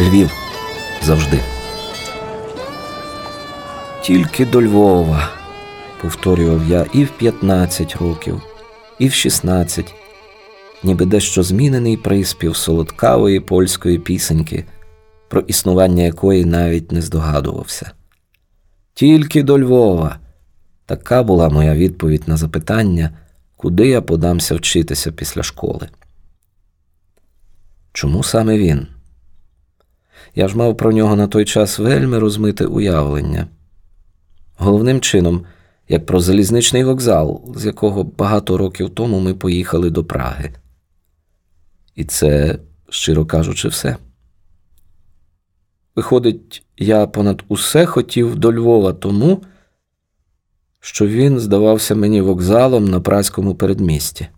Львів завжди. Тільки до Львова, повторював я і в 15 років, і в 16, ніби дещо змінений приспів солодкавої польської пісеньки, про існування якої навіть не здогадувався. Тільки до Львова. Така була моя відповідь на запитання, куди я подамся вчитися після школи. Чому саме він? Я ж мав про нього на той час вельми розмите уявлення. Головним чином, як про залізничний вокзал, з якого багато років тому ми поїхали до Праги. І це, щиро кажучи, все. Виходить, я понад усе хотів до Львова тому, що він здавався мені вокзалом на праському передмісті.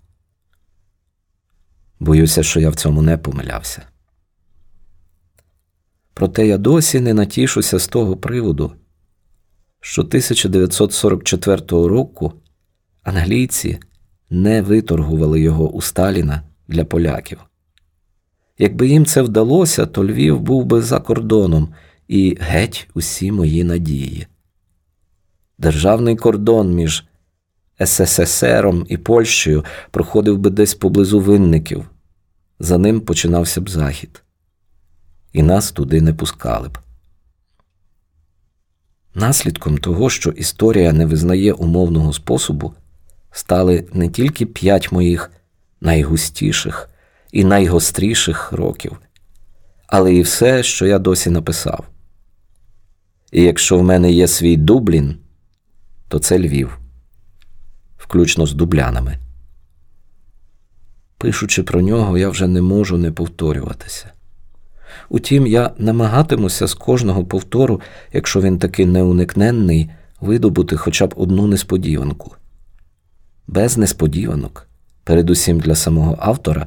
Боюся, що я в цьому не помилявся. Проте я досі не натішуся з того приводу, що 1944 року англійці не виторгували його у Сталіна для поляків. Якби їм це вдалося, то Львів був би за кордоном і геть усі мої надії. Державний кордон між СССРом і Польщею проходив би десь поблизу винників, за ним починався б захід, і нас туди не пускали б. Наслідком того, що історія не визнає умовного способу, стали не тільки п'ять моїх найгустіших і найгостріших років, але і все, що я досі написав. І якщо в мене є свій Дублін, то це Львів, включно з дублянами. Пишучи про нього, я вже не можу не повторюватися. Утім, я намагатимуся з кожного повтору, якщо він таки неуникненний, видобути хоча б одну несподіванку. Без несподіванок, передусім для самого автора,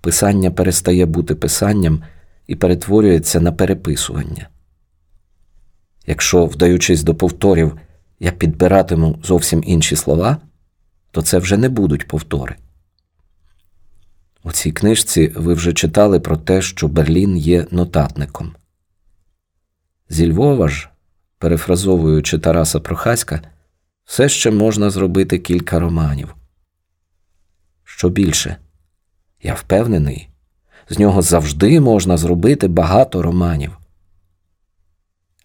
писання перестає бути писанням і перетворюється на переписування. Якщо, вдаючись до повторів, я підбиратиму зовсім інші слова, то це вже не будуть повтори. У цій книжці ви вже читали про те, що Берлін є нотатником. Зі Львова ж, перефразовуючи Тараса Прохаська, все ще можна зробити кілька романів. Що більше, я впевнений, з нього завжди можна зробити багато романів.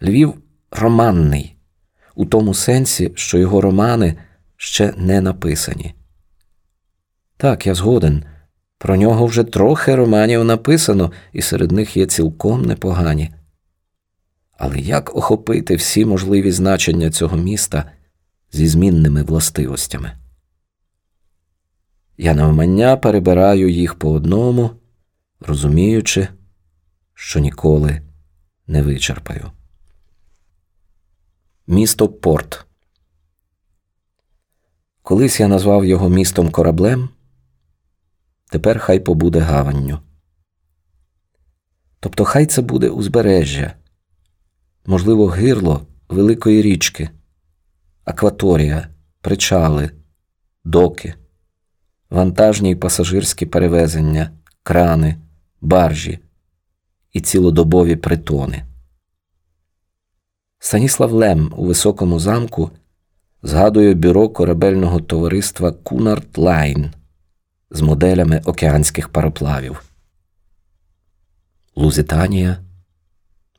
Львів романний, у тому сенсі, що його романи ще не написані. Так, я згоден. Про нього вже трохи романів написано, і серед них є цілком непогані. Але як охопити всі можливі значення цього міста зі змінними властивостями? Я навмання перебираю їх по одному, розуміючи, що ніколи не вичерпаю. Місто Порт. Колись я назвав його містом кораблем. Тепер хай побуде гаванню. Тобто хай це буде узбережжя, можливо, гирло великої річки, акваторія, причали, доки, вантажні й пасажирські перевезення, крани, баржі і цілодобові притони. Станіслав Лем у високому замку згадує бюро корабельного товариства Кунарт Лайн з моделями океанських пароплавів. Лузитанія,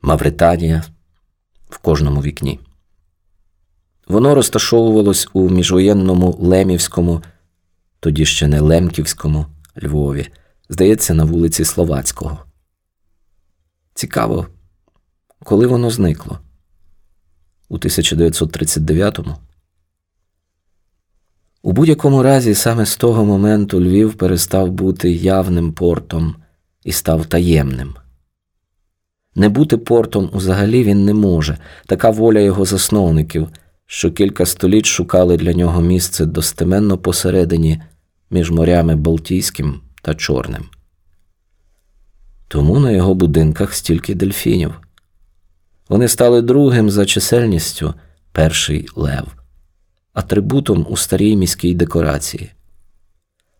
Мавританія в кожному вікні. Воно розташовувалось у міжвоєнному Лемівському, тоді ще не Лемківському Львові, здається, на вулиці Словацького. Цікаво, коли воно зникло? У 1939-му. У будь-якому разі, саме з того моменту Львів перестав бути явним портом і став таємним. Не бути портом узагалі він не може, така воля його засновників, що кілька століть шукали для нього місце достеменно посередині між морями Балтійським та Чорним. Тому на його будинках стільки дельфінів. Вони стали другим за чисельністю перший лев атрибутом у старій міській декорації.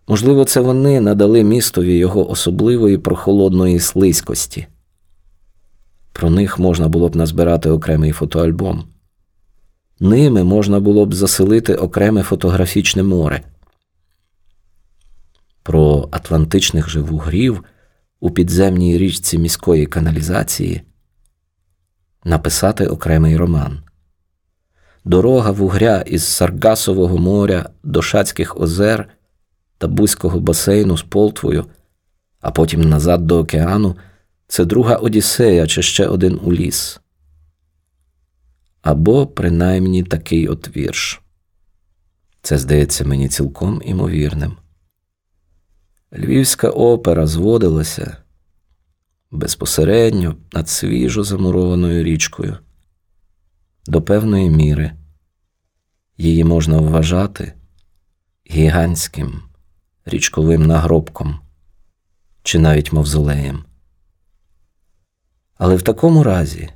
Можливо, це вони надали містові його особливої прохолодної слизькості. Про них можна було б назбирати окремий фотоальбом. Ними можна було б заселити окреме фотографічне море. Про атлантичних же вугрів у підземній річці міської каналізації написати окремий роман. Дорога вугря із Саргасового моря до Шацьких озер та Бузького басейну з Полтвою, а потім назад до океану це друга Одіссея чи ще один уліс. Або принаймні такий от вірш. Це здається мені цілком імовірним. Львівська опера зводилася безпосередньо над свіжо замурованою річкою. До певної міри її можна вважати гігантським річковим нагробком чи навіть мавзолеєм. Але в такому разі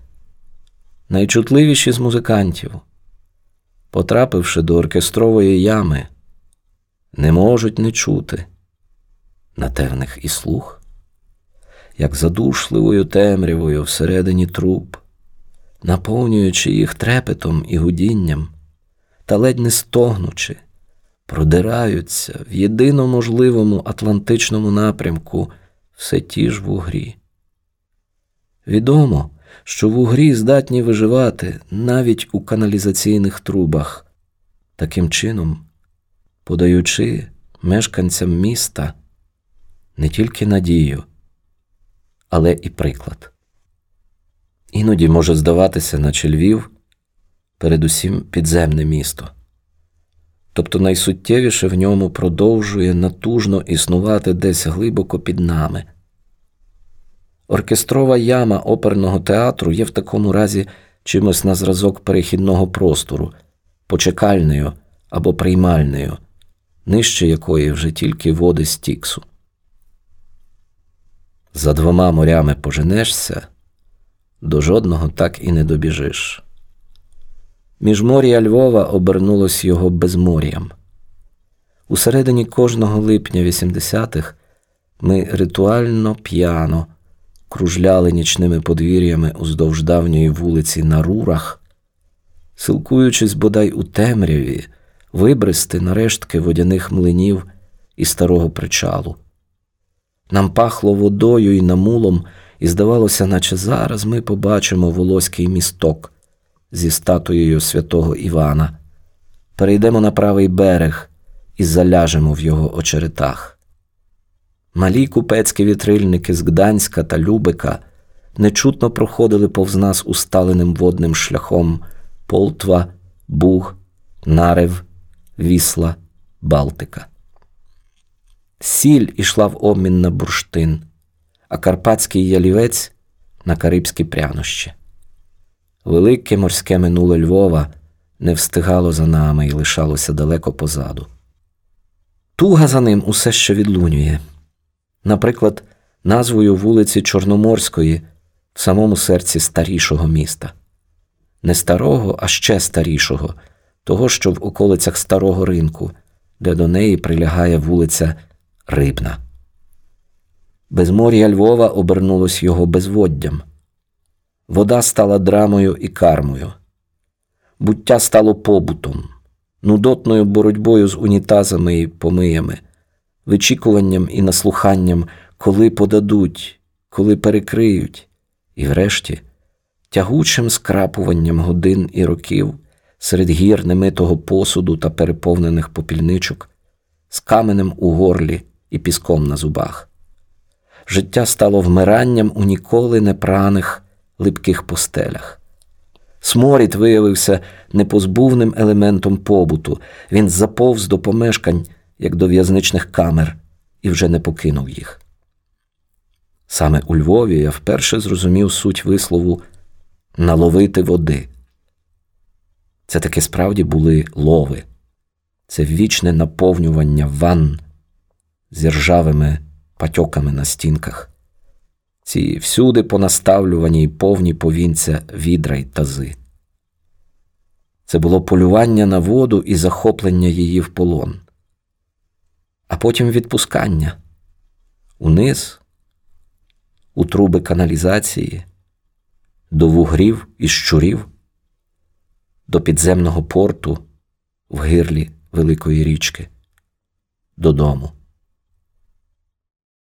найчутливіші з музикантів, потрапивши до оркестрової ями, не можуть не чути на і слух, як задушливою темрявою всередині труб, наповнюючи їх трепетом і гудінням, та ледь не стогнучи, продираються в єдино можливому атлантичному напрямку все ті ж вугрі. Відомо, що вугрі здатні виживати навіть у каналізаційних трубах, таким чином, подаючи мешканцям міста не тільки надію, але і приклад. Іноді може здаватися, наче Львів, передусім підземне місто, тобто найсуттєвіше в ньому продовжує натужно існувати десь глибоко під нами. Оркестрова яма оперного театру є в такому разі чимось на зразок перехідного простору, почекальною або приймальною, нижче якої вже тільки води стіксу. За двома морями поженешся, до жодного так і не добіжиш. Міжмор'я Львова обернулось його безмор'ям. У середині кожного липня 80-х ми ритуально п'яно кружляли нічними подвір'ями уздовж давньої вулиці на рурах, силкуючись бодай у темряві вибрести нарештки водяних млинів і старого причалу. Нам пахло водою і намулом, і здавалося, наче зараз ми побачимо волоський місток зі статуєю святого Івана, перейдемо на правий берег і заляжемо в його очеретах. Малі купецькі вітрильники з Гданська та Любика нечутно проходили повз нас усталеним водним шляхом Полтва, Буг, Нарев, Вісла, Балтика. Сіль ішла в обмін на бурштин, а карпатський ялівець на карибські прянощі. Велике морське минуле Львова не встигало за нами і лишалося далеко позаду. Туга за ним усе ще відлунює. Наприклад, назвою вулиці Чорноморської в самому серці старішого міста, не старого, а ще старішого, того, що в околицях старого ринку, де до неї прилягає вулиця Рибна. Безмор'я Львова обернулось його безводдям. Вода стала драмою і кармою. Буття стало побутом, нудотною боротьбою з унітазами і помиями, вичікуванням і наслуханням, коли подадуть, коли перекриють, і, врешті, тягучим скрапуванням годин і років серед гір немитого посуду та переповнених попільничок, з каменем у горлі і піском на зубах. Життя стало вмиранням у ніколи не праних липких постелях. Сморід виявився непозбувним елементом побуту, він заповз до помешкань, як до в'язничних камер, і вже не покинув їх. Саме у Львові я вперше зрозумів суть вислову наловити води. Це таки справді були лови, це вічне наповнювання ванн з ржавими патьоками на стінках, ці всюди понаставлювані й повні повінця відра й тази. Це було полювання на воду і захоплення її в полон, а потім відпускання униз, у труби каналізації, до вугрів і щурів, до підземного порту в гирлі великої річки, додому.